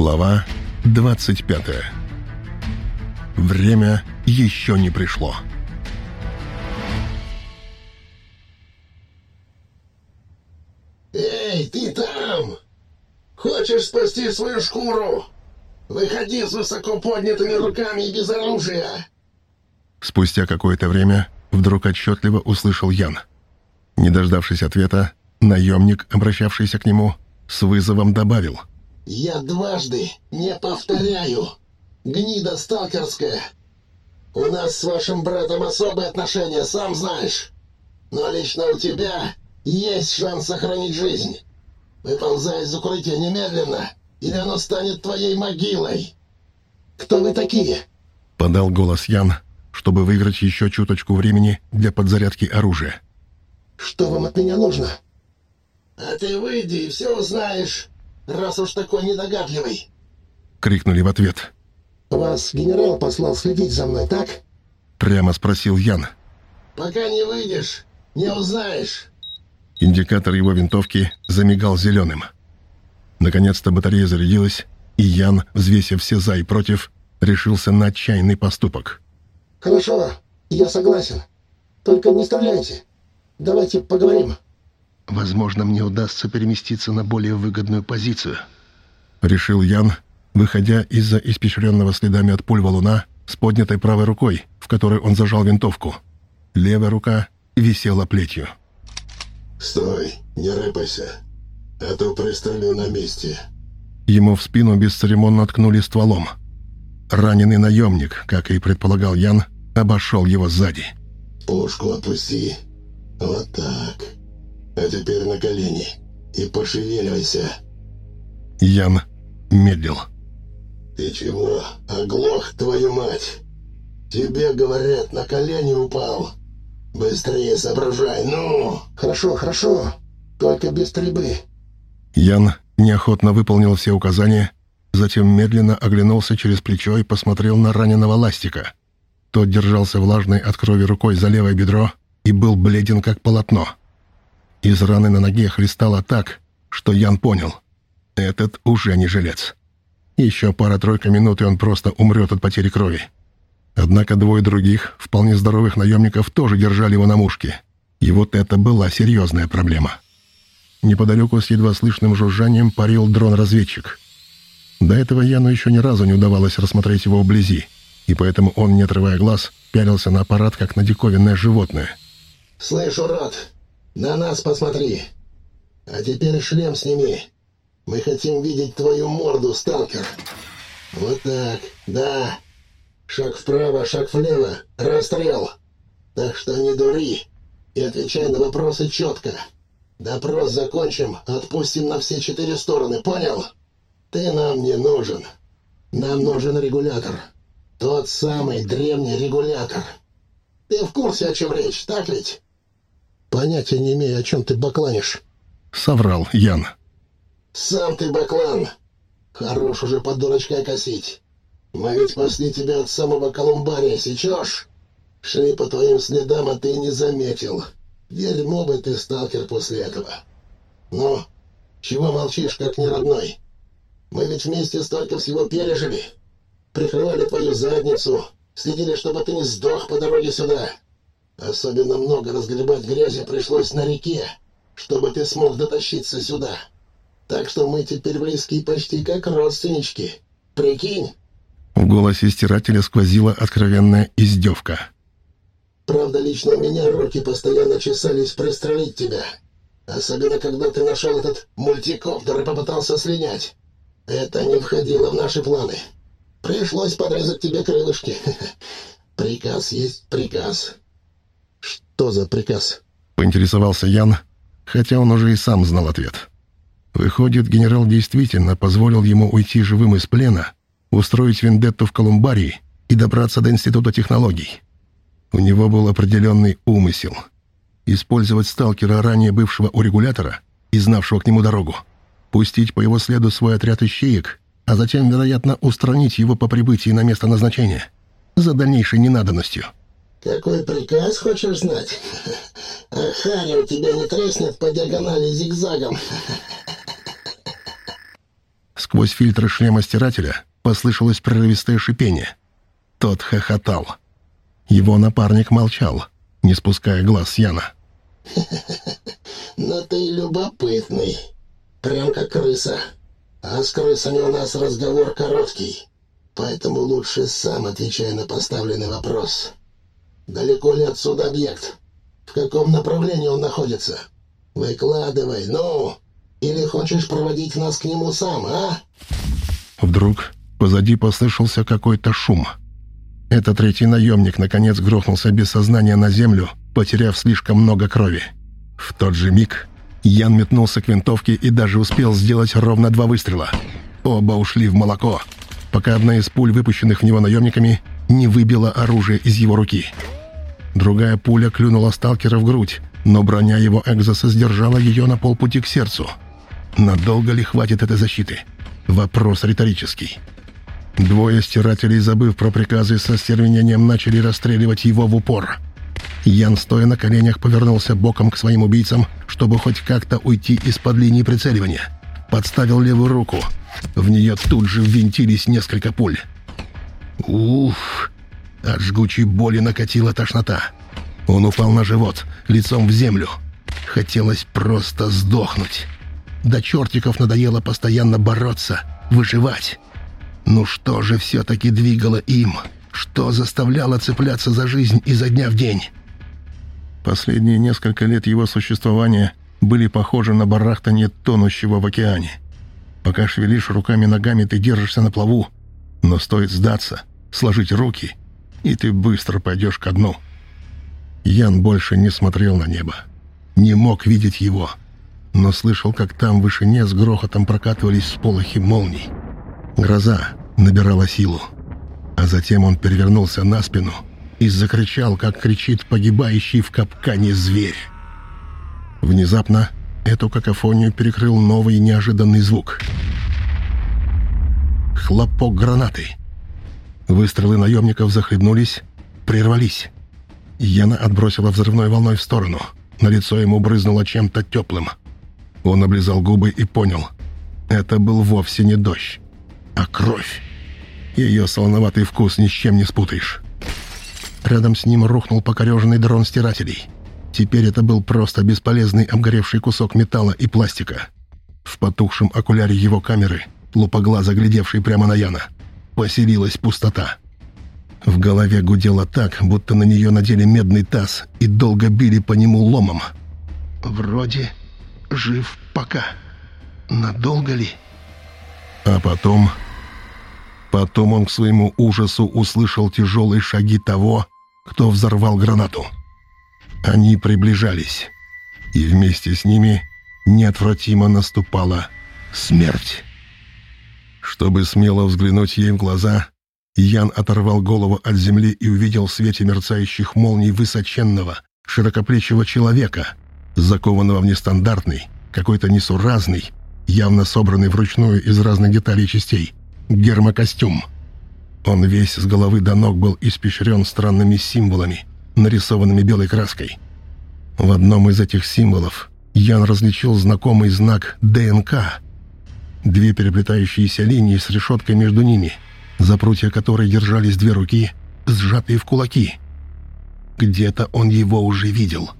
Глава 25. Время еще не пришло. «Эй, ты там! Хочешь спасти свою шкуру? Выходи с высоко поднятыми руками и без оружия!» Спустя какое-то время вдруг отчетливо услышал Ян. Не дождавшись ответа, наемник, обращавшийся к нему, с вызовом добавил — я дважды не повторяю. Гнида сталкерская. У нас с вашим братом особые отношения, сам знаешь. Но лично у тебя есть шанс сохранить жизнь. Выползай из укрытия немедленно, или оно станет твоей могилой. Кто вы такие? Подал голос Ян, чтобы выиграть еще чуточку времени для подзарядки оружия. Что вам от меня нужно? А ты выйди и все узнаешь раз уж такой недогадливый!» — крикнули в ответ. «Вас генерал послал следить за мной, так?» — прямо спросил Ян. «Пока не выйдешь, не узнаешь». Индикатор его винтовки замигал зеленым. Наконец-то батарея зарядилась, и Ян, взвесив все «за» и «против», решился на отчаянный поступок. «Хорошо, я согласен. Только не стреляйте. Давайте поговорим». Возможно, мне удастся переместиться на более выгодную позицию. Решил Ян, выходя из-за испещренного следами от пуль валуна с поднятой правой рукой, в которой он зажал винтовку. Левая рука висела плетью. «Стой, не рыпайся, а то пристрелю на месте». Ему в спину бесцеремонно ткнули стволом. Раненый наемник, как и предполагал Ян, обошел его сзади. «Пушку опусти. Вот так». А теперь на колени и пошевеливайся. Ян медлил. Ты чего, оглох, твою мать? Тебе, говорят, на колени упал. Быстрее соображай, ну! Хорошо, хорошо, только без стрельбы. Ян неохотно выполнил все указания, затем медленно оглянулся через плечо и посмотрел на раненого ластика. Тот держался влажной от крови рукой за левое бедро и был бледен, как полотно. Из раны на ноге хлестало так, что Ян понял. Этот уже не жилец. Еще пара-тройка минут, и он просто умрет от потери крови. Однако двое других, вполне здоровых наемников, тоже держали его на мушке. И вот это была серьезная проблема. Неподалеку с едва слышным жужжанием парил дрон-разведчик. До этого Яну еще ни разу не удавалось рассмотреть его вблизи, и поэтому он, не отрывая глаз, пялился на аппарат, как на диковинное животное. «Слышь, урод, на нас посмотри. А теперь шлем сними. Мы хотим видеть твою морду, сталкер. Вот так, да. Шаг вправо, шаг влево. Расстрел. Так что не дури. И отвечай на вопросы четко. Допрос закончим, отпустим на все четыре стороны, понял? Ты нам не нужен. Нам нужен регулятор. Тот самый древний регулятор. Ты в курсе, о чем речь, так ведь? «Понятия не имею, о чем ты бакланишь». Соврал Ян. «Сам ты баклан. Хорош уже под дурачка косить. Мы ведь спасли тебя от самого Колумбария, сечешь? Шли по твоим следам, а ты не заметил. Дерьмо бы ты, сталкер, после этого. Ну, чего молчишь, как не родной? Мы ведь вместе столько всего пережили. Прикрывали твою задницу, следили, чтобы ты не сдох по дороге сюда». Особенно много разгребать грязи пришлось на реке, чтобы ты смог дотащиться сюда. Так что мы теперь близки почти как родственнички. Прикинь?» В голосе стирателя сквозила откровенная издевка. «Правда, лично у меня руки постоянно чесались пристрелить тебя. Особенно, когда ты нашел этот мультикоптер и попытался слинять. Это не входило в наши планы. Пришлось подрезать тебе крылышки. Приказ есть приказ. «Что за приказ?» — поинтересовался Ян, хотя он уже и сам знал ответ. Выходит, генерал действительно позволил ему уйти живым из плена, устроить вендетту в Колумбарии и добраться до Института технологий. У него был определенный умысел — использовать сталкера, ранее бывшего у регулятора и знавшего к нему дорогу, пустить по его следу свой отряд ищеек, а затем, вероятно, устранить его по прибытии на место назначения за дальнейшей ненадобностью — «Какой приказ хочешь знать? А Харри у тебя не треснет по диагонали зигзагом?» Сквозь фильтры шлема стирателя послышалось прерывистое шипение. Тот хохотал. Его напарник молчал, не спуская глаз с Яна. «Но ты любопытный. Прям как крыса. А с крысами у нас разговор короткий. Поэтому лучше сам отвечай на поставленный вопрос. Далеко ли отсюда объект? В каком направлении он находится? Выкладывай, ну! Или хочешь проводить нас к нему сам, а?» Вдруг позади послышался какой-то шум. Это третий наемник наконец грохнулся без сознания на землю, потеряв слишком много крови. В тот же миг Ян метнулся к винтовке и даже успел сделать ровно два выстрела. Оба ушли в молоко, пока одна из пуль, выпущенных в него наемниками, не выбила оружие из его руки. Другая пуля клюнула сталкера в грудь, но броня его экзоса сдержала ее на полпути к сердцу. Надолго ли хватит этой защиты? Вопрос риторический. Двое стирателей, забыв про приказы, со стервенением начали расстреливать его в упор. Ян, стоя на коленях, повернулся боком к своим убийцам, чтобы хоть как-то уйти из-под линии прицеливания. Подставил левую руку. В нее тут же ввинтились несколько пуль. Уф! От жгучей боли накатила тошнота. Он упал на живот, лицом в землю. Хотелось просто сдохнуть. До чертиков надоело постоянно бороться, выживать. Ну что же все-таки двигало им? Что заставляло цепляться за жизнь изо дня в день? Последние несколько лет его существования были похожи на барахтание тонущего в океане. Пока шевелишь руками-ногами, ты держишься на плаву, но стоит сдаться, сложить руки, и ты быстро пойдешь ко дну. Ян больше не смотрел на небо. Не мог видеть его, но слышал, как там в вышине с грохотом прокатывались сполохи молний. Гроза набирала силу. А затем он перевернулся на спину и закричал, как кричит погибающий в капкане зверь. Внезапно эту какофонию перекрыл новый неожиданный звук. Хлопок гранаты. Выстрелы наемников захлебнулись, прервались. Яна отбросила взрывной волной в сторону. На лицо ему брызнуло чем-то теплым. Он облизал губы и понял. Это был вовсе не дождь а кровь. Ее солоноватый вкус ни с чем не спутаешь. Рядом с ним рухнул покореженный дрон стирателей. Теперь это был просто бесполезный обгоревший кусок металла и пластика. В потухшем окуляре его камеры, лупоглаза глядевший прямо на Яна, поселилась пустота. В голове гудело так, будто на нее надели медный таз и долго били по нему ломом. «Вроде жив пока. Надолго ли?» А потом... Потом он к своему ужасу услышал тяжелые шаги того, кто взорвал гранату. Они приближались, и вместе с ними неотвратимо наступала смерть. Чтобы смело взглянуть ей в глаза, Ян оторвал голову от земли и увидел в свете мерцающих молний высоченного, широкоплечего человека, закованного в нестандартный, какой-то несуразный, явно собранный вручную из разных деталей частей, гермокостюм. Он весь с головы до ног был испещрен странными символами, нарисованными белой краской. В одном из этих символов Ян различил знакомый знак ДНК. Две переплетающиеся линии с решеткой между ними, за прутья которой держались две руки, сжатые в кулаки. Где-то он его уже видел.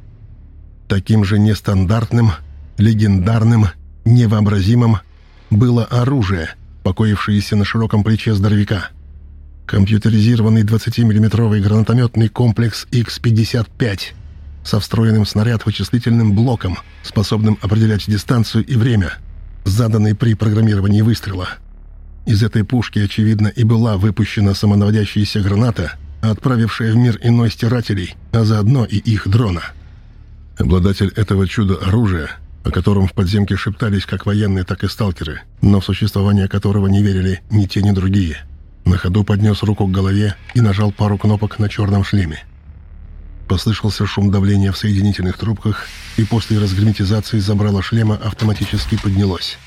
Таким же нестандартным, легендарным Невообразимым было оружие, покоившееся на широком плече здоровяка. Компьютеризированный 20-миллиметровый гранатометный комплекс X-55 со встроенным снаряд-вычислительным блоком, способным определять дистанцию и время, заданный при программировании выстрела. Из этой пушки, очевидно, и была выпущена самонаводящаяся граната, отправившая в мир иной стирателей, а заодно и их дрона. Обладатель этого чуда-оружия — о котором в подземке шептались как военные, так и сталкеры, но в существование которого не верили ни те, ни другие. На ходу поднес руку к голове и нажал пару кнопок на черном шлеме. Послышался шум давления в соединительных трубках, и после разгерметизации забрало шлема автоматически поднялось.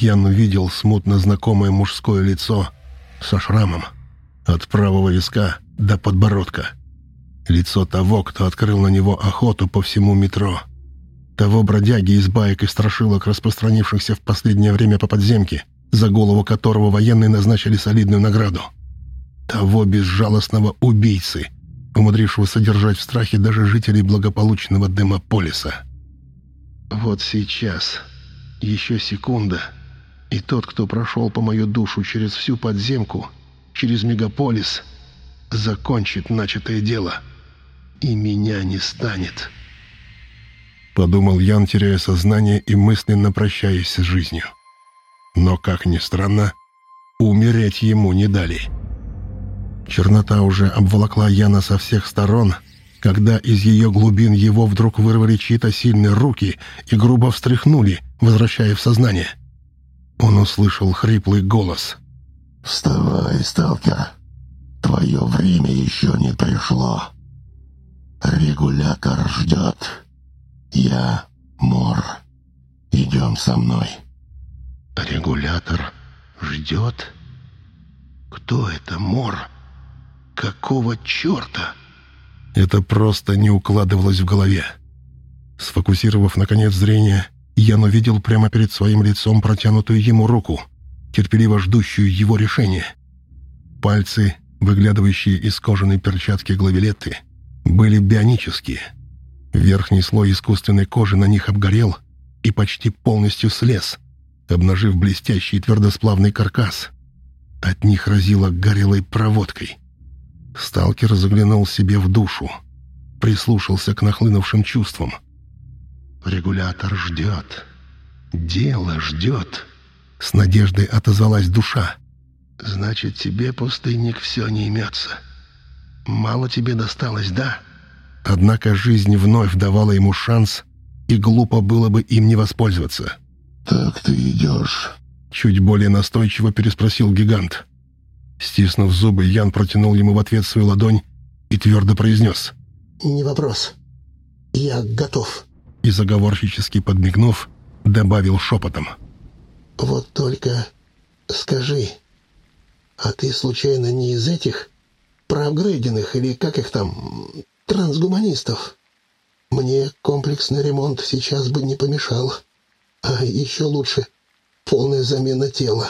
Ян увидел смутно знакомое мужское лицо со шрамом от правого виска до подбородка. Лицо того, кто открыл на него охоту по всему метро — Того бродяги из баек и страшилок, распространившихся в последнее время по подземке, за голову которого военные назначили солидную награду. Того безжалостного убийцы, умудрившего содержать в страхе даже жителей благополучного Демополиса. Вот сейчас, еще секунда, и тот, кто прошел по мою душу через всю подземку, через мегаполис, закончит начатое дело, и меня не станет». Подумал Ян, теряя сознание и мысленно прощаясь с жизнью. Но, как ни странно, умереть ему не дали. Чернота уже обволокла Яна со всех сторон, когда из ее глубин его вдруг вырвали чьи-то сильные руки и грубо встряхнули, возвращая в сознание. Он услышал хриплый голос. «Вставай, сталкер! Твое время еще не пришло. Регулятор ждет». «Я Мор. Идем со мной». «Регулятор ждет? Кто это Мор? Какого черта?» Это просто не укладывалось в голове. Сфокусировав, наконец, зрение, Ян увидел прямо перед своим лицом протянутую ему руку, терпеливо ждущую его решения. Пальцы, выглядывающие из кожаной перчатки главилетты, были бионические — Верхний слой искусственной кожи на них обгорел и почти полностью слез, обнажив блестящий твердосплавный каркас. От них разило горелой проводкой. Сталкер заглянул себе в душу, прислушался к нахлынувшим чувствам. «Регулятор ждет. Дело ждет», — с надеждой отозвалась душа. «Значит, тебе, пустынник, все не имется. Мало тебе досталось, да?» Однако жизнь вновь давала ему шанс, и глупо было бы им не воспользоваться. «Так ты идешь?» Чуть более настойчиво переспросил гигант. Стиснув зубы, Ян протянул ему в ответ свою ладонь и твердо произнес. «Не вопрос. Я готов». И заговорщически подмигнув, добавил шепотом. «Вот только скажи, а ты случайно не из этих проапгрейденных или как их там, трансгуманистов. Мне комплексный ремонт сейчас бы не помешал. А еще лучше полная замена тела.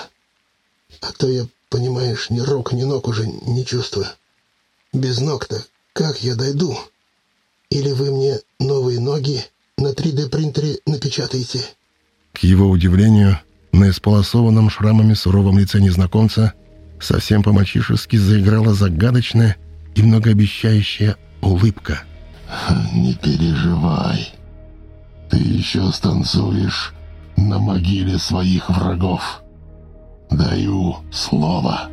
А то я, понимаешь, ни рук, ни ног уже не чувствую. Без ног-то как я дойду? Или вы мне новые ноги на 3D-принтере напечатаете?» К его удивлению, на исполосованном шрамами суровом лице незнакомца совсем по-мальчишески заиграла загадочная и многообещающая улыбка. «Не переживай. Ты еще станцуешь на могиле своих врагов. Даю слово».